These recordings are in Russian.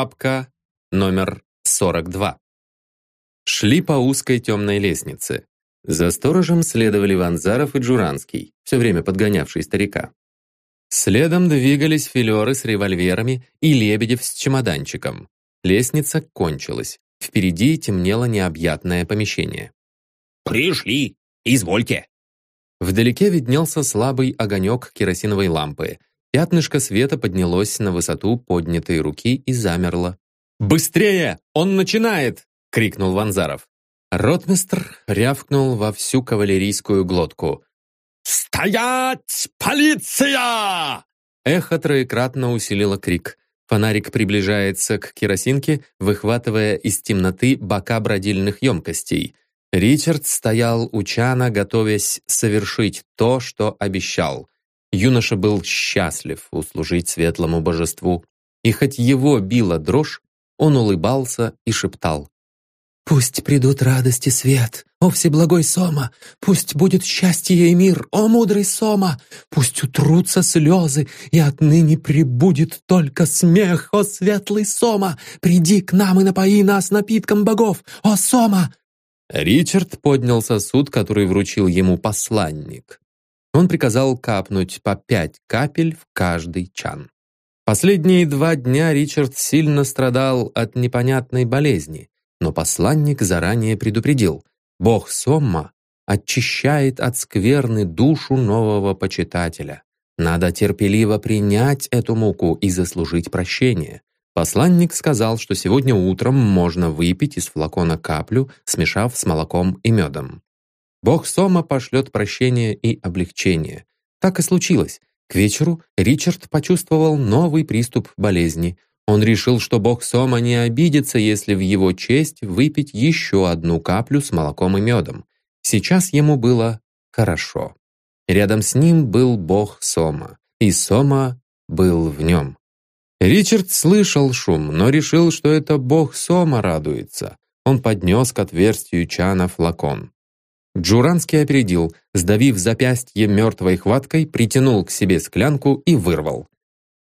Папка номер 42. Шли по узкой темной лестнице. За сторожем следовали Ванзаров и Джуранский, все время подгонявший старика. Следом двигались филеры с револьверами и Лебедев с чемоданчиком. Лестница кончилась. Впереди темнело необъятное помещение. «Пришли! Извольте!» Вдалеке виднелся слабый огонек керосиновой лампы. Пятнышко света поднялось на высоту поднятой руки и замерло. «Быстрее! Он начинает!» — крикнул Ванзаров. Ротмистр рявкнул во всю кавалерийскую глотку. «Стоять! Полиция!» Эхо троекратно усилило крик. Фонарик приближается к керосинке, выхватывая из темноты бока бродильных емкостей. Ричард стоял у чана, готовясь совершить то, что обещал. Юноша был счастлив услужить светлому божеству. И хоть его била дрожь, он улыбался и шептал. Пусть придут радость и свет, о всеблагой Сома! Пусть будет счастье и мир, о мудрый Сома! Пусть утрутся слезы, и отныне прибудет только смех, о светлый Сома! Приди к нам и напои нас напитком богов, о Сома!» Ричард поднял сосуд, который вручил ему посланник. Он приказал капнуть по пять капель в каждый чан. Последние два дня Ричард сильно страдал от непонятной болезни. Но посланник заранее предупредил, бог Сомма очищает от скверны душу нового почитателя. Надо терпеливо принять эту муку и заслужить прощение. Посланник сказал, что сегодня утром можно выпить из флакона каплю, смешав с молоком и медом. Бог Сома пошлет прощение и облегчение. Так и случилось. К вечеру Ричард почувствовал новый приступ болезни. Он решил, что бог Сома не обидится, если в его честь выпить еще одну каплю с молоком и медом. Сейчас ему было хорошо. Рядом с ним был бог Сома, и Сома был в нем. Ричард слышал шум, но решил, что это бог Сома радуется. Он поднес к отверстию чана флакон. Джуранский опередил, сдавив запястье мертвой хваткой, притянул к себе склянку и вырвал.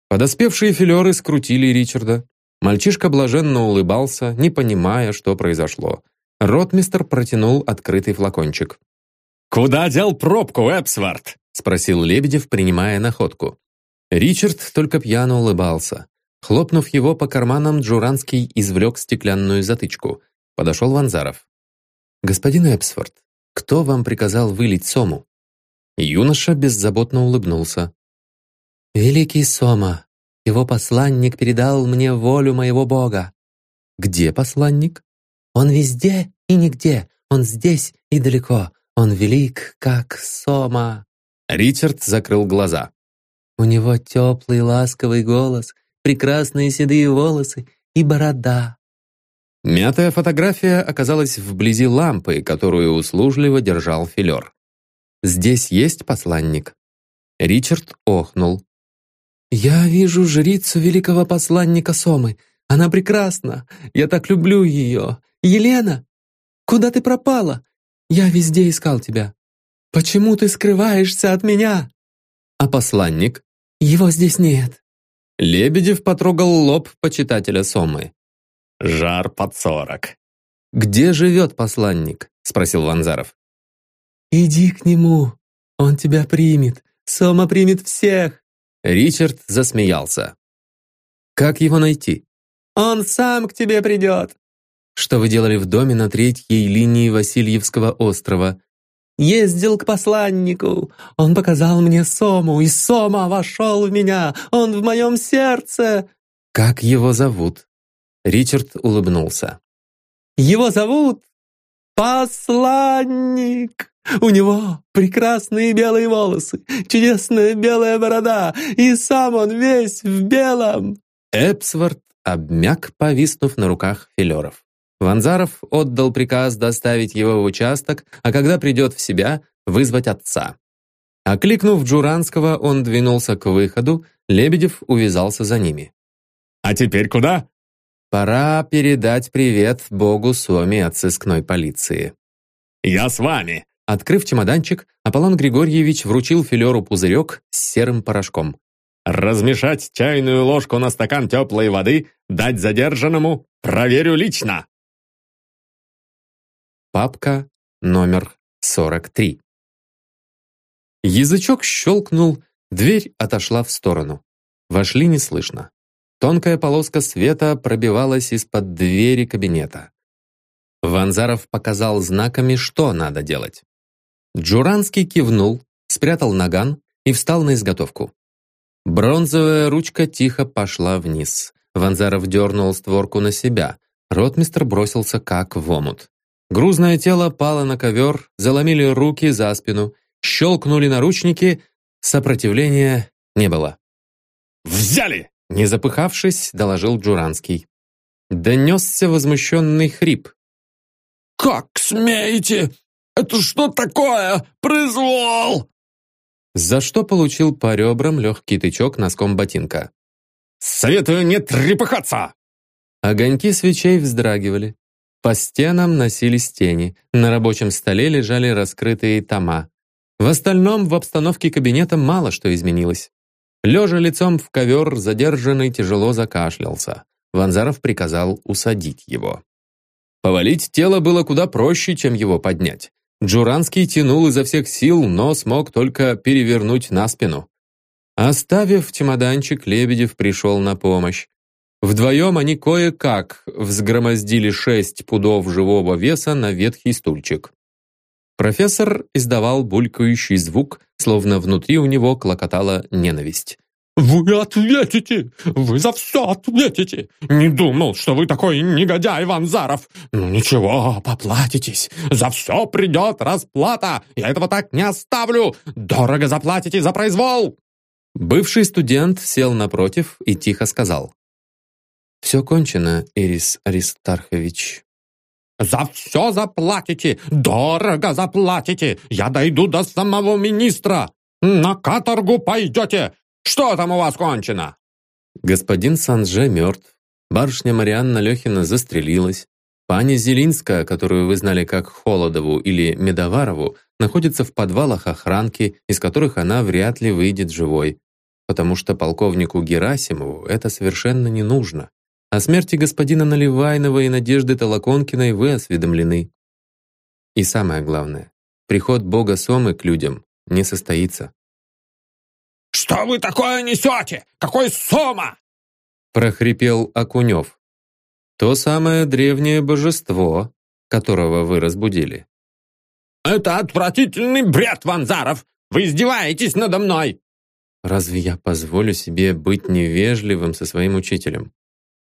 Подоспевшие филеры скрутили Ричарда. Мальчишка блаженно улыбался, не понимая, что произошло. Ротмистер протянул открытый флакончик. «Куда дел пробку, Эпсвард?» — спросил Лебедев, принимая находку. Ричард только пьяно улыбался. Хлопнув его по карманам, Джуранский извлек стеклянную затычку. Подошел Ванзаров. «Господин Эпсфорд, кто вам приказал вылить сому?» Юноша беззаботно улыбнулся. «Великий Сома, его посланник передал мне волю моего бога». «Где посланник?» «Он везде и нигде, он здесь и далеко, он велик, как Сома». Ричард закрыл глаза. «У него теплый ласковый голос, прекрасные седые волосы и борода». Мятая фотография оказалась вблизи лампы, которую услужливо держал филер. «Здесь есть посланник?» Ричард охнул. «Я вижу жрицу великого посланника Сомы. Она прекрасна. Я так люблю ее. Елена, куда ты пропала? Я везде искал тебя. Почему ты скрываешься от меня?» «А посланник?» «Его здесь нет». Лебедев потрогал лоб почитателя Сомы. «Жар под сорок». «Где живет посланник?» — спросил Ванзаров. «Иди к нему, он тебя примет. Сома примет всех». Ричард засмеялся. «Как его найти?» «Он сам к тебе придет». «Что вы делали в доме на третьей линии Васильевского острова?» «Ездил к посланнику. Он показал мне Сому, и Сома вошел в меня. Он в моем сердце». «Как его зовут?» Ричард улыбнулся. «Его зовут Посланник!» У него прекрасные белые волосы, чудесная белая борода, и сам он весь в белом!» Эпсворт обмяк, повиснув на руках филеров. Ванзаров отдал приказ доставить его в участок, а когда придет в себя, вызвать отца. Окликнув Джуранского, он двинулся к выходу, Лебедев увязался за ними. «А теперь куда?» «Пора передать привет богу Соми от сыскной полиции». «Я с вами!» Открыв чемоданчик, Аполлон Григорьевич вручил филеру пузырек с серым порошком. Размешать чайную ложку на стакан теплой воды, дать задержанному, проверю лично. Папка номер 43. Язычок щелкнул, дверь отошла в сторону. Вошли неслышно. Тонкая полоска света пробивалась из-под двери кабинета. Ванзаров показал знаками, что надо делать. Джуранский кивнул, спрятал наган и встал на изготовку. Бронзовая ручка тихо пошла вниз. Ванзаров дернул створку на себя. Ротмистр бросился как в омут. Грузное тело пало на ковер, заломили руки за спину, щелкнули наручники, сопротивления не было. «Взяли!» Не запыхавшись, доложил Джуранский. Донесся возмущенный хрип. «Как смеете? Это что такое? Произвол!» За что получил по ребрам легкий тычок носком ботинка. «Советую не трепыхаться!» Огоньки свечей вздрагивали. По стенам носились тени. На рабочем столе лежали раскрытые тома. В остальном в обстановке кабинета мало что изменилось. Лежа лицом в ковер, задержанный тяжело закашлялся. Ванзаров приказал усадить его. Повалить тело было куда проще, чем его поднять. Джуранский тянул изо всех сил, но смог только перевернуть на спину. Оставив чемоданчик, Лебедев пришел на помощь. Вдвоем они кое-как взгромоздили шесть пудов живого веса на ветхий стульчик. Профессор издавал булькающий звук, словно внутри у него клокотала ненависть. «Вы ответите! Вы за все ответите! Не думал, что вы такой негодяй, Ванзаров! Ну ничего, поплатитесь! За все придет расплата! Я этого так не оставлю! Дорого заплатите за произвол!» Бывший студент сел напротив и тихо сказал. «Все кончено, Ирис Аристархович. «За все заплатите! Дорого заплатите! Я дойду до самого министра! На каторгу пойдете! Что там у вас кончено?» Господин Санже мертв. Барышня Марианна Лехина застрелилась. Паня Зелинская, которую вы знали как Холодову или Медоварову, находится в подвалах охранки, из которых она вряд ли выйдет живой, потому что полковнику Герасимову это совершенно не нужно. О смерти господина Наливайнова и Надежды Толоконкиной вы осведомлены. И самое главное, приход бога Сомы к людям не состоится. «Что вы такое несете? Какой Сома?» прохрипел Акунев. То самое древнее божество, которого вы разбудили. «Это отвратительный бред, Ванзаров! Вы издеваетесь надо мной!» Разве я позволю себе быть невежливым со своим учителем?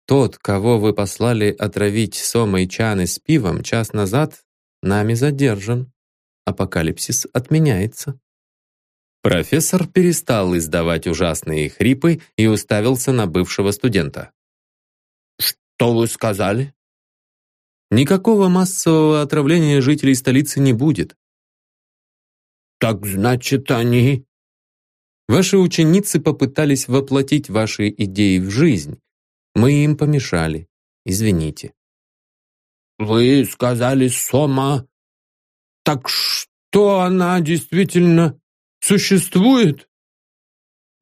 Тот, кого вы послали отравить Сомой Чаны с пивом час назад, нами задержан. Апокалипсис отменяется». Профессор перестал издавать ужасные хрипы и уставился на бывшего студента. «Что вы сказали?» «Никакого массового отравления жителей столицы не будет». «Так значит, они...» «Ваши ученицы попытались воплотить ваши идеи в жизнь, мы им помешали. Извините. Вы сказали Сома. Так что она действительно существует?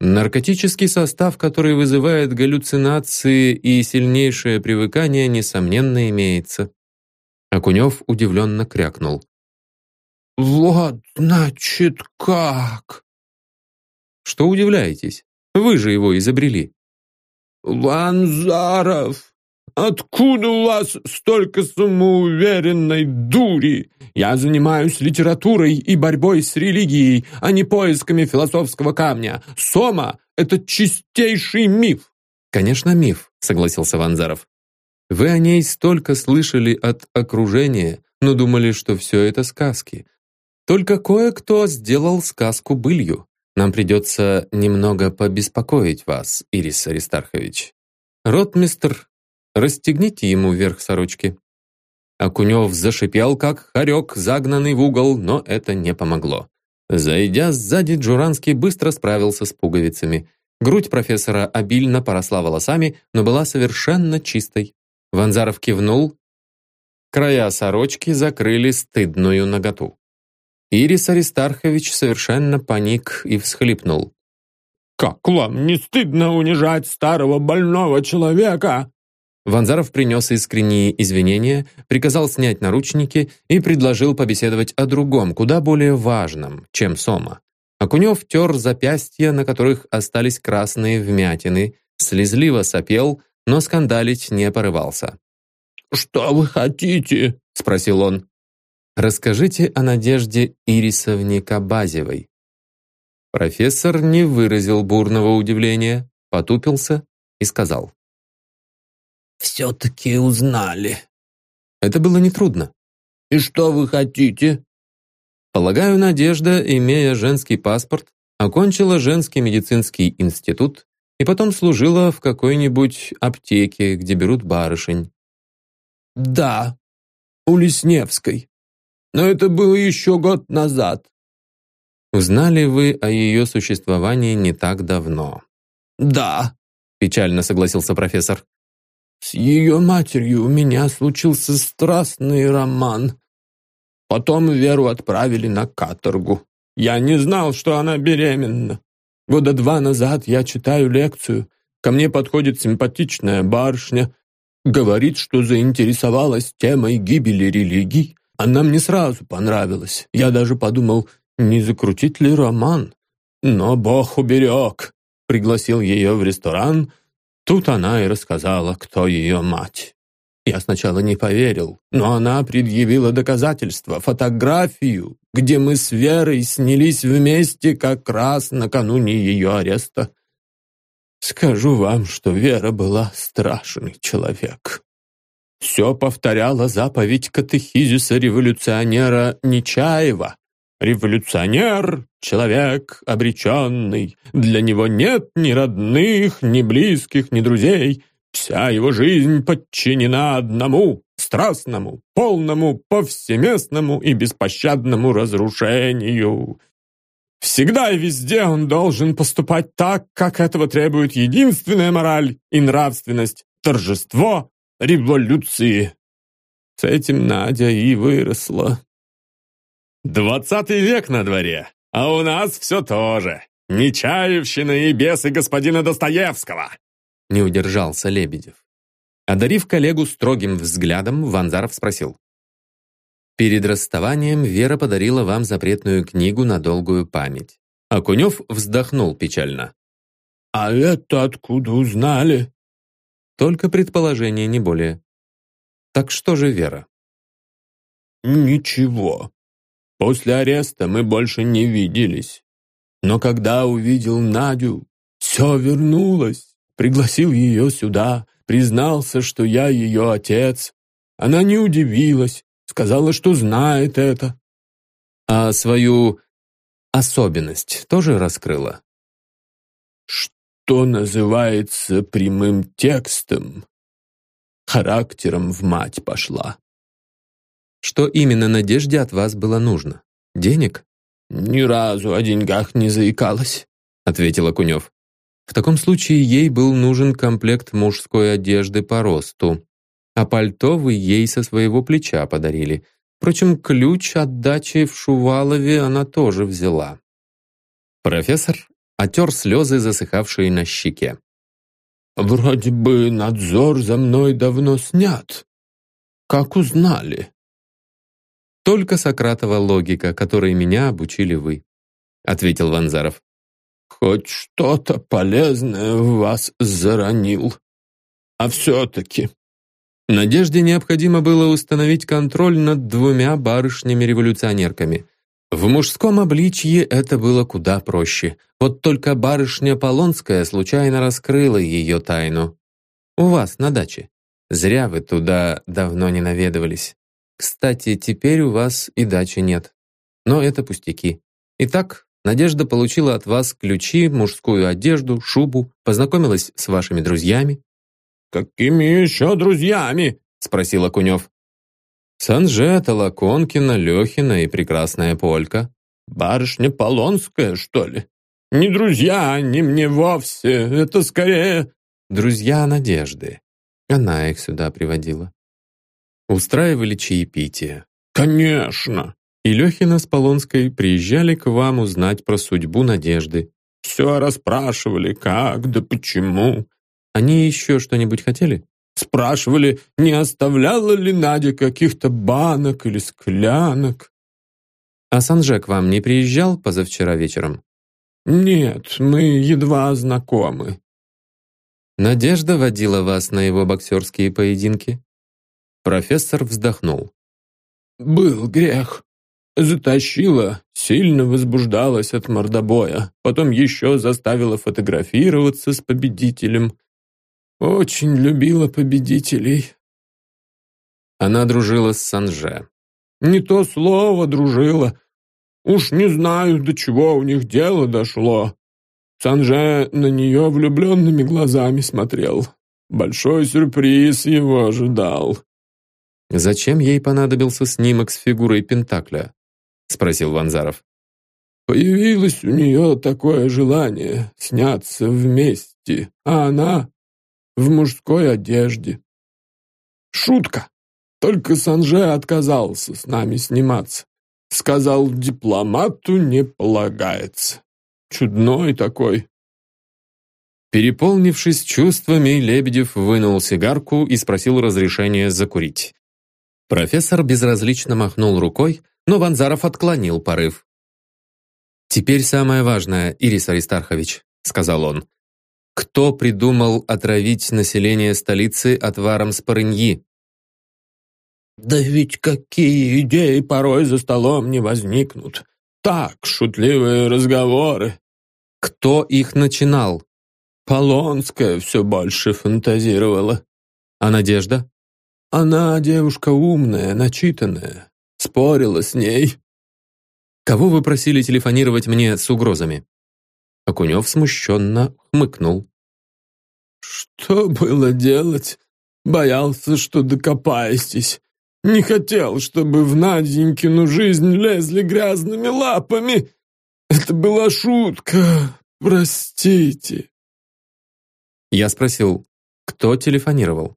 Наркотический состав, который вызывает галлюцинации и сильнейшее привыкание, несомненно, имеется. Окунев удивленно крякнул. «Вот, значит, как?» «Что удивляетесь? Вы же его изобрели». «Ванзаров, откуда у вас столько самоуверенной дури? Я занимаюсь литературой и борьбой с религией, а не поисками философского камня. Сома — это чистейший миф». «Конечно, миф», — согласился Ванзаров. «Вы о ней столько слышали от окружения, но думали, что все это сказки. Только кое-кто сделал сказку былью. Нам придется немного побеспокоить вас, Ирис Аристархович. Ротмистр, расстегните ему верх сорочки». Акунев зашипел, как хорек, загнанный в угол, но это не помогло. Зайдя сзади, Джуранский быстро справился с пуговицами. Грудь профессора обильно поросла волосами, но была совершенно чистой. Ванзаров кивнул. Края сорочки закрыли стыдную наготу. Ирис Аристархович совершенно паник и всхлипнул. Как вам не стыдно унижать старого больного человека?» Ванзаров принес искренние извинения, приказал снять наручники и предложил побеседовать о другом, куда более важном, чем Сома. Окунев тер запястья, на которых остались красные вмятины, слезливо сопел, но скандалить не порывался. «Что вы хотите?» — спросил он. «Расскажите о Надежде Ирисовне Кабазевой». Профессор не выразил бурного удивления, потупился и сказал. «Все-таки узнали». Это было нетрудно. «И что вы хотите?» Полагаю, Надежда, имея женский паспорт, окончила женский медицинский институт и потом служила в какой-нибудь аптеке, где берут барышень. «Да, у Лесневской. Но это было еще год назад». «Узнали вы о ее существовании не так давно?» «Да», – печально согласился профессор. «С ее матерью у меня случился страстный роман. Потом Веру отправили на каторгу. Я не знал, что она беременна. Года два назад я читаю лекцию. Ко мне подходит симпатичная барышня. Говорит, что заинтересовалась темой гибели религий. Она мне сразу понравилась. Я даже подумал, не закрутить ли роман. Но Бог уберег. Пригласил ее в ресторан. Тут она и рассказала, кто ее мать. Я сначала не поверил, но она предъявила доказательства, фотографию, где мы с Верой снялись вместе как раз накануне ее ареста. Скажу вам, что Вера была страшный человек. Все повторяла заповедь катехизиса революционера Нечаева. Революционер — человек обреченный. Для него нет ни родных, ни близких, ни друзей — Вся его жизнь подчинена одному, страстному, полному, повсеместному и беспощадному разрушению. Всегда и везде он должен поступать так, как этого требует единственная мораль и нравственность, торжество революции. С этим Надя и выросла. «Двадцатый век на дворе, а у нас все то же. Нечаевщина и бесы господина Достоевского не удержался Лебедев. Одарив коллегу строгим взглядом, Ванзаров спросил. «Перед расставанием Вера подарила вам запретную книгу на долгую память». Акунев вздохнул печально. «А это откуда узнали?» «Только предположение, не более». «Так что же Вера?» «Ничего. После ареста мы больше не виделись. Но когда увидел Надю, все вернулось. Пригласил ее сюда, признался, что я ее отец. Она не удивилась, сказала, что знает это. А свою особенность тоже раскрыла? Что называется прямым текстом? Характером в мать пошла. Что именно Надежде от вас было нужно? Денег? Ни разу о деньгах не заикалась, ответил Акунев. В таком случае ей был нужен комплект мужской одежды по росту, а пальто вы ей со своего плеча подарили. Впрочем, ключ от дачи в Шувалове она тоже взяла. Профессор отер слезы, засыхавшие на щеке. «Вроде бы надзор за мной давно снят. Как узнали?» «Только Сократова логика, которой меня обучили вы», ответил Ванзаров. Хоть что-то полезное в вас заронил. А все-таки...» Надежде необходимо было установить контроль над двумя барышнями-революционерками. В мужском обличье это было куда проще. Вот только барышня Полонская случайно раскрыла ее тайну. У вас на даче. Зря вы туда давно не наведывались. Кстати, теперь у вас и дачи нет. Но это пустяки. Итак, Надежда получила от вас ключи, мужскую одежду, шубу, познакомилась с вашими друзьями». «Какими еще друзьями?» — спросил Окунев. «Санжета, Лаконкина, Лехина и прекрасная Полька». «Барышня Полонская, что ли? Не друзья они мне вовсе, это скорее...» «Друзья Надежды. Она их сюда приводила». «Устраивали чаепитие». «Конечно!» и Лехина с Полонской приезжали к вам узнать про судьбу Надежды. Все расспрашивали, как да почему. Они еще что-нибудь хотели? Спрашивали, не оставляла ли Надя каких-то банок или склянок. А Санже к вам не приезжал позавчера вечером? Нет, мы едва знакомы. Надежда водила вас на его боксерские поединки? Профессор вздохнул. Был грех. Затащила, сильно возбуждалась от мордобоя, потом еще заставила фотографироваться с победителем. Очень любила победителей. Она дружила с Санже. Не то слово дружила. Уж не знаю, до чего у них дело дошло. Санже на нее влюбленными глазами смотрел. Большой сюрприз его ожидал. «Зачем ей понадобился снимок с фигурой Пентакля?» — спросил Ванзаров. «Появилось у нее такое желание сняться вместе, а она в мужской одежде. Шутка. Только Санже отказался с нами сниматься. Сказал, дипломату не полагается. Чудной такой. Переполнившись чувствами, Лебедев вынул сигарку и спросил разрешения закурить. Профессор безразлично махнул рукой, но Ванзаров отклонил порыв. «Теперь самое важное, Ирис Аристархович», — сказал он. Кто придумал отравить население столицы отваром спорыньи? Да ведь какие идеи порой за столом не возникнут. Так, шутливые разговоры. Кто их начинал? Полонская все больше фантазировала. А Надежда? Она девушка умная, начитанная. Спорила с ней. Кого вы просили телефонировать мне с угрозами? Окунев смущенно хмыкнул. «Что было делать? Боялся, что докопаетесь. Не хотел, чтобы в Наденькину жизнь лезли грязными лапами. Это была шутка. Простите». Я спросил, кто телефонировал?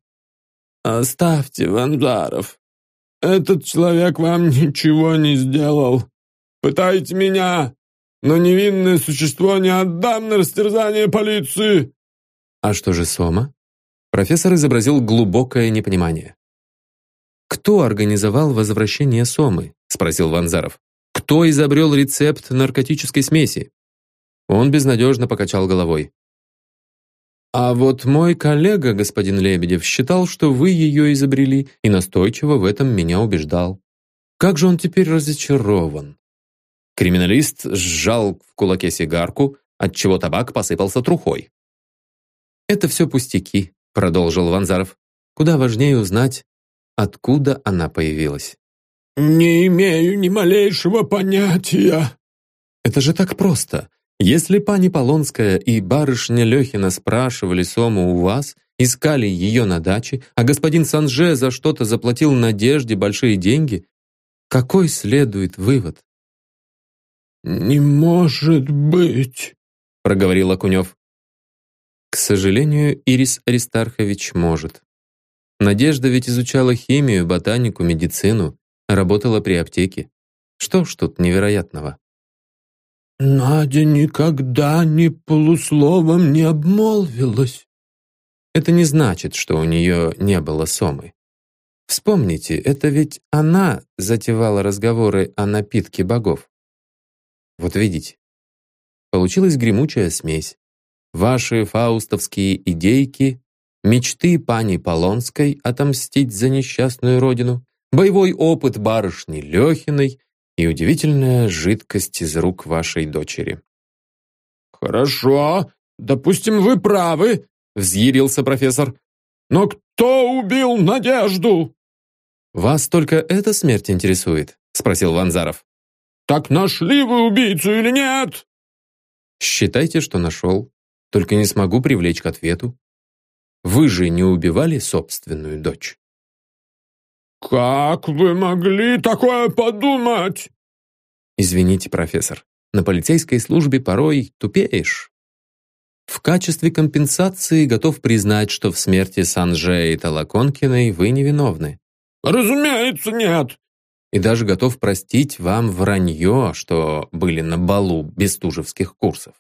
«Оставьте, Ванзаров. Этот человек вам ничего не сделал. Пытайте меня, но невинное существо не отдам на растерзание полиции!» «А что же Сома?» Профессор изобразил глубокое непонимание. «Кто организовал возвращение Сомы?» — спросил Ванзаров. «Кто изобрел рецепт наркотической смеси?» Он безнадежно покачал головой. «А вот мой коллега, господин Лебедев, считал, что вы ее изобрели, и настойчиво в этом меня убеждал. Как же он теперь разочарован?» Криминалист сжал в кулаке сигарку, отчего табак посыпался трухой. «Это все пустяки», — продолжил Ванзаров. «Куда важнее узнать, откуда она появилась». «Не имею ни малейшего понятия». «Это же так просто. Если пани Полонская и барышня Лехина спрашивали Сому у вас, искали ее на даче, а господин Санже за что-то заплатил Надежде большие деньги, какой следует вывод? «Не может быть», — проговорил Окунев. К сожалению, Ирис Аристархович может. Надежда ведь изучала химию, ботанику, медицину, работала при аптеке. Что ж тут невероятного? Надя никогда ни полусловом не обмолвилась. Это не значит, что у нее не было сомы. Вспомните, это ведь она затевала разговоры о напитке богов. Вот видите, получилась гремучая смесь. Ваши фаустовские идейки, мечты пани Полонской отомстить за несчастную родину, боевой опыт барышни Лехиной и удивительная жидкость из рук вашей дочери. «Хорошо, допустим, вы правы», — взъярился профессор. «Но кто убил Надежду?» «Вас только эта смерть интересует?» — спросил Ванзаров. «Так нашли вы убийцу или нет?» «Считайте, что нашел. Только не смогу привлечь к ответу. Вы же не убивали собственную дочь?» «Как вы могли такое подумать?» «Извините, профессор, на полицейской службе порой тупеешь. В качестве компенсации готов признать, что в смерти Санже и Толоконкиной вы невиновны». «Разумеется, нет и даже готов простить вам вранье, что были на балу бестужевских курсов.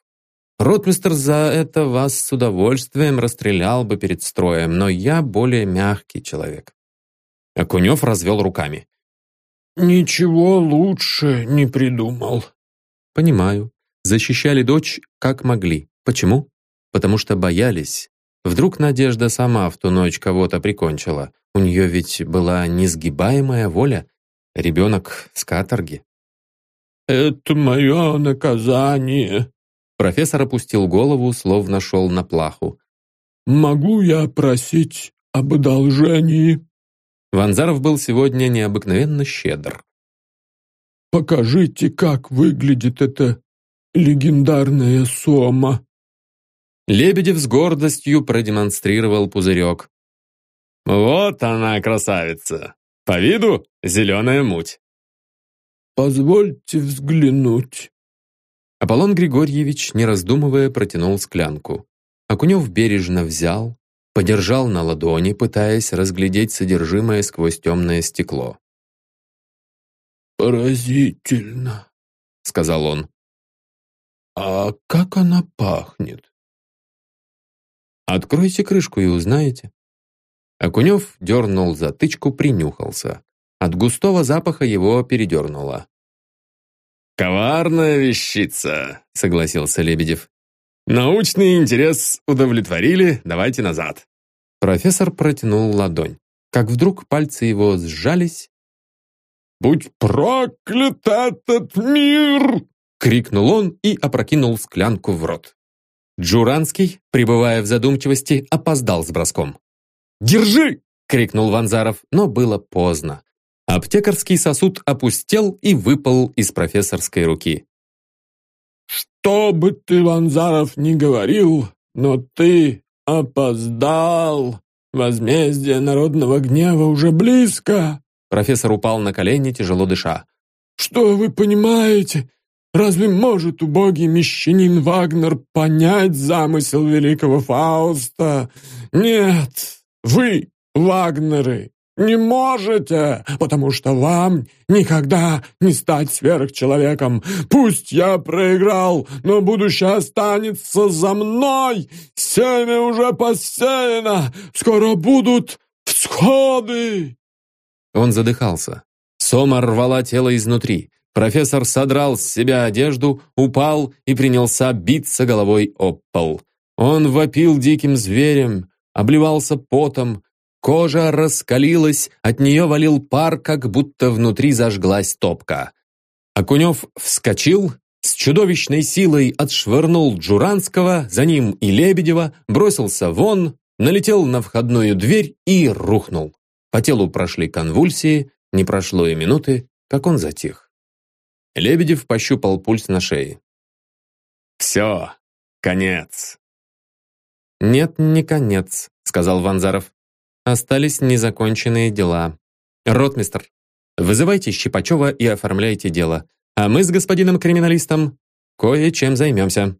Ротмистр за это вас с удовольствием расстрелял бы перед строем, но я более мягкий человек». Окунев развел руками. «Ничего лучше не придумал». «Понимаю. Защищали дочь как могли. Почему? Потому что боялись. Вдруг Надежда сама в ту ночь кого-то прикончила. У нее ведь была несгибаемая воля. Ребенок с каторги. «Это мое наказание», Профессор опустил голову, словно шел на плаху. «Могу я просить об одолжении?» Ванзаров был сегодня необыкновенно щедр. «Покажите, как выглядит эта легендарная сома». Лебедев с гордостью продемонстрировал пузырек. «Вот она, красавица! По виду зеленая муть». «Позвольте взглянуть». Аполлон Григорьевич, не раздумывая, протянул склянку. Окунев бережно взял, подержал на ладони, пытаясь разглядеть содержимое сквозь темное стекло. «Поразительно», — сказал он. «А как она пахнет?» «Откройте крышку и узнаете». Окунев дернул затычку, принюхался. От густого запаха его передернуло. «Коварная вещица», — согласился Лебедев. «Научный интерес удовлетворили, давайте назад». Профессор протянул ладонь. Как вдруг пальцы его сжались. «Будь проклят этот мир!» — крикнул он и опрокинул склянку в рот. Джуранский, пребывая в задумчивости, опоздал с броском. «Держи!» — крикнул Ванзаров, но было поздно. Аптекарский сосуд опустел и выпал из профессорской руки. «Что бы ты, Ванзаров, ни говорил, но ты опоздал. Возмездие народного гнева уже близко». Профессор упал на колени, тяжело дыша. «Что вы понимаете? Разве может убогий мещанин Вагнер понять замысел великого Фауста? Нет, вы, Вагнеры, не можете, потому что вам никогда не стать сверхчеловеком. Пусть я проиграл, но будущее останется за мной. Семя уже посеяно, скоро будут всходы. Он задыхался. Сома рвала тело изнутри. Профессор содрал с себя одежду, упал и принялся биться головой об пол. Он вопил диким зверем, обливался потом, Кожа раскалилась, от нее валил пар, как будто внутри зажглась топка. Окунев вскочил, с чудовищной силой отшвырнул Джуранского, за ним и Лебедева, бросился вон, налетел на входную дверь и рухнул. По телу прошли конвульсии, не прошло и минуты, как он затих. Лебедев пощупал пульс на шее. «Все, конец». «Нет, не конец», — сказал Ванзаров. Остались незаконченные дела. Ротмистр, вызывайте Щипачева и оформляйте дело. А мы с господином криминалистом кое-чем займемся.